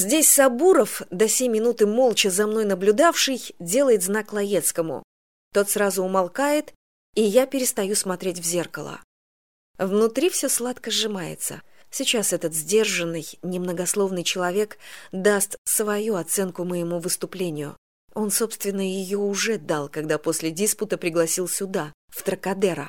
Здесь Сабуров, до сей минуты молча за мной наблюдавший, делает знак Лаецкому. Тот сразу умолкает, и я перестаю смотреть в зеркало. Внутри все сладко сжимается. Сейчас этот сдержанный, немногословный человек даст свою оценку моему выступлению. Он, собственно, ее уже дал, когда после диспута пригласил сюда, в Тракадера.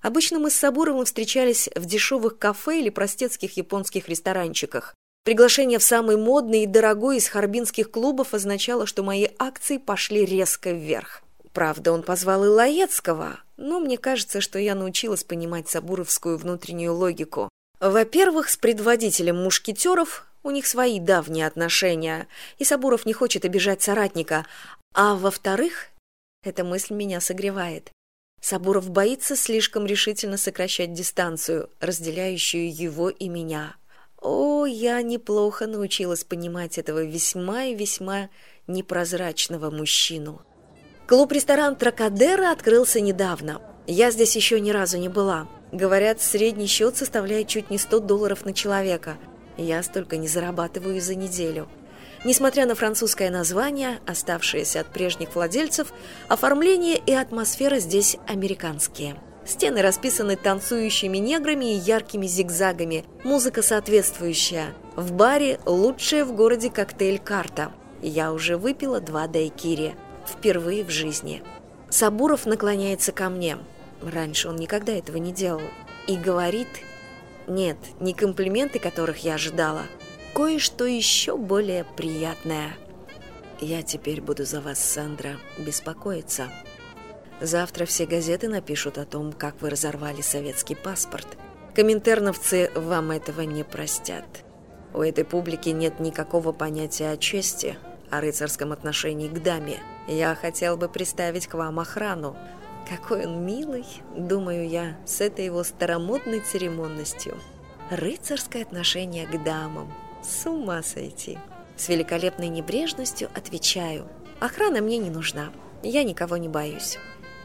Обычно мы с Сабуровым встречались в дешевых кафе или простецких японских ресторанчиках. Приглашение в самый модный и дорогой из харбинских клубов означало, что мои акции пошли резко вверх. Правда, он позвал и Лаецкого, но мне кажется, что я научилась понимать сабуровскую внутреннюю логику. Во-первых, с предводителем мушкетеров у них свои давние отношения, и Сабуров не хочет обижать соратника. А во-вторых, эта мысль меня согревает. Сабуров боится слишком решительно сокращать дистанцию, разделяющую его и меня. О, я неплохо научилась понимать этого весьма и весьма непрозрачного мужчину. Клуб-ресторан Тракадера открылся недавно. Я здесь еще ни разу не была. Говорят, средний счет составляет чуть не 100 долларов на человека. Я столько не зарабатываю за неделю. Несмотря на французское название, оставшееся от прежних владельцев, оформление и атмосфера здесь американские – Стены расписаны танцующими неграми и яркими зигзагами. Музыка соответствующая. В баре лучшая в городе коктейль «Карта». Я уже выпила два дайкири. Впервые в жизни. Сабуров наклоняется ко мне. Раньше он никогда этого не делал. И говорит... Нет, не комплименты, которых я ожидала. Кое-что еще более приятное. Я теперь буду за вас, Сандра, беспокоиться. Завтра все газеты напишут о том, как вы разорвали советский паспорт. Коминтерновцы вам этого не простят. У этой публики нет никакого понятия о чести, о рыцарском отношении к даме. Я хотел бы представить к вам охрану. Какой он милый, думаю я, с этой его старомодной церемонностью. Рыцарское отношение к дамам. С ума сойти. С великолепной небрежностью отвечаю. Охрана мне не нужна. Я никого не боюсь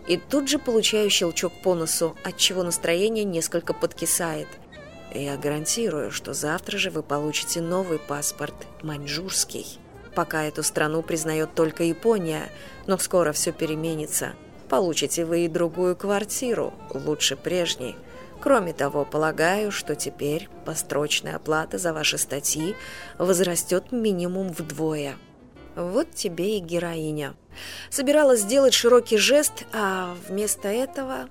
и тут же получаю щелчок по носу, отчего настроение несколько подкисает. Я гарантирую, что завтра же вы получите новый паспорт, маньчжурский. Пока эту страну признает только Япония, но скоро все переменится. Получите вы и другую квартиру, лучше прежней. Кроме того, полагаю, что теперь построчная оплата за ваши статьи возрастет минимум вдвое. Вот тебе и героиня. Собиралась сделать широкий жест, а вместо этого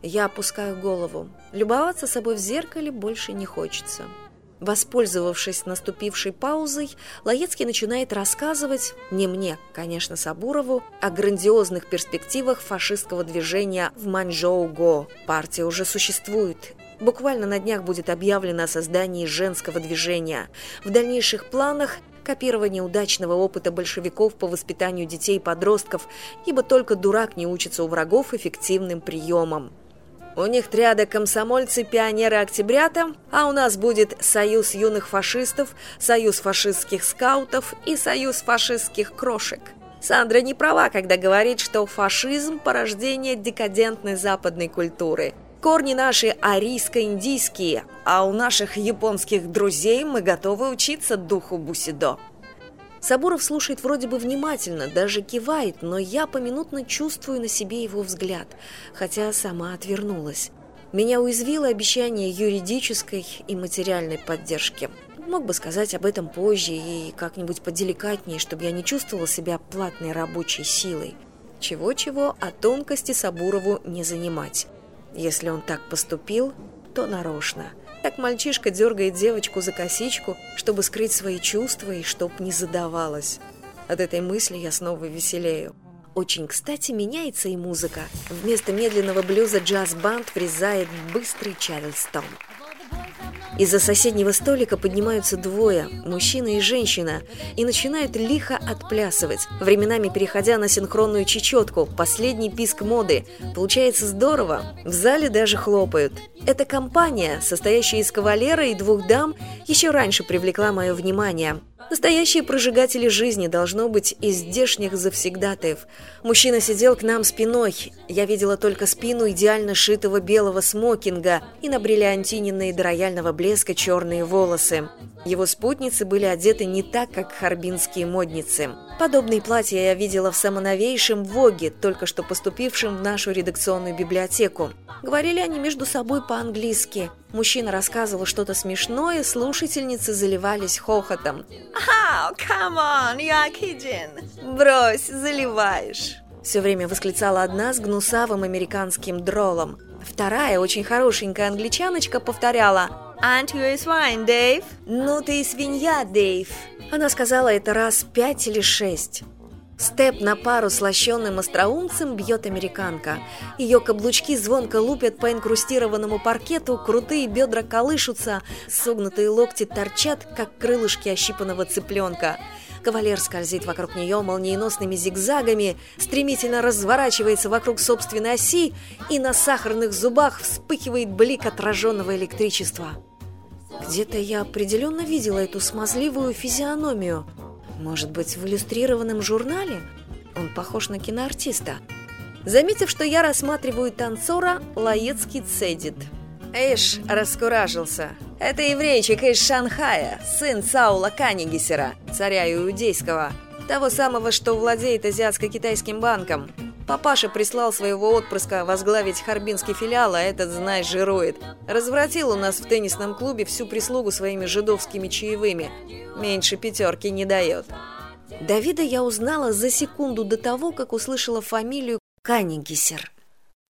я опускаю голову. Любоваться собой в зеркале больше не хочется. Воспользовавшись наступившей паузой, Лаецкий начинает рассказывать, не мне, конечно, Сабурову, о грандиозных перспективах фашистского движения в Маньчжоу-Го. Партия уже существует. Буквально на днях будет объявлено о создании женского движения. В дальнейших планах копирование удачного опыта большевиков по воспитанию детей и подростков, ибо только дурак не учится у врагов эффективным приемам. У них триада комсомольцы, пионеры октябрята, а у нас будет союз юных фашистов, союз фашистских скаутов и союз фашистских крошек. Сандра не права, когда говорит, что фашизм – порождение декадентной западной культуры – Корни наши арийско-индийские, а у наших японских друзей мы готовы учиться духу бусидо. Сабуров слушает вроде бы внимательно, даже кивает, но я поминутно чувствую на себе его взгляд, хотя сама отвернулась. Меня уязвило обещание юридической и материальной поддержки. Мог бы сказать об этом позже и как-нибудь поделикатнее, чтобы я не чувствовала себя платной рабочей силой. Чего-чего, а тонкости Сабурову не занимать. Если он так поступил, то нарочно. Так мальчишка дергает девочку за косичку, чтобы скрыть свои чувства и чтоб не задавалась. От этой мысли я снова веселею. Очень кстати меняется и музыка. Вместо медленного блюза джаз-банд врезает быстрый Чарльстон. Из-за соседнего столика поднимаются двое, мужчина и женщина, и начинают лихо отплясывать, временами переходя на синхронную чечетку, последний писк моды. Получается здорово, в зале даже хлопают. Эта компания, состоящая из кавалера и двух дам, еще раньше привлекла мое внимание. Настоящие прожигатели жизни должно быть из здешних завсегдатаев. Мужчина сидел к нам спиной. Я видела только спину идеально шитого белого смокинга и на бриллиантиненные до рояльного блеска черные волосы. Его спутницы были одеты не так, как харбинские модницы. Подобные платья я видела в самоновейшем Воге, только что поступившем в нашу редакционную библиотеку. Говорили они между собой по-английски. Мужчина рассказывал что-то смешное, слушательницы заливались хохотом. Oh, come on, you are kidding. «Брось, заливаешь!» Все время восклицала одна с гнусавым американским дролом. Вторая, очень хорошенькая англичаночка, повторяла Aren't you a swine, Дэйв? «Ну ты и свинья, Дэйв!» Она сказала это раз пять или шесть. Степ на пару с лощенным остроумцем бьет американка. Ее каблучки звонко лупят по инкрустированному паркету, крутые бедра колышутся, согнутые локти торчат, как крылышки ощипанного цыпленка. Кавалер скользит вокруг нее молниеносными зигзагами, стремительно разворачивается вокруг собственной оси, и на сахарных зубах вспыхивает блик отраженного электричества. Где-то я определенно видела эту смазливую физиономию. Может быть, в иллюстрированном журнале? Он похож на киноартиста. Заметив, что я рассматриваю танцора, Лаецкий цедит. «Эш, раскуражился. Это еврейчик из Шанхая, сын Саула Канигисера, царя иудейского, того самого, что владеет Азиатско-китайским банком. Папаша прислал своего отпрыска возглавить харбинский филиал, а этот, знай, жирует. Развратил у нас в теннисном клубе всю прислугу своими жидовскими чаевыми. Меньше пятерки не дает. Давида я узнала за секунду до того, как услышала фамилию Канигисер.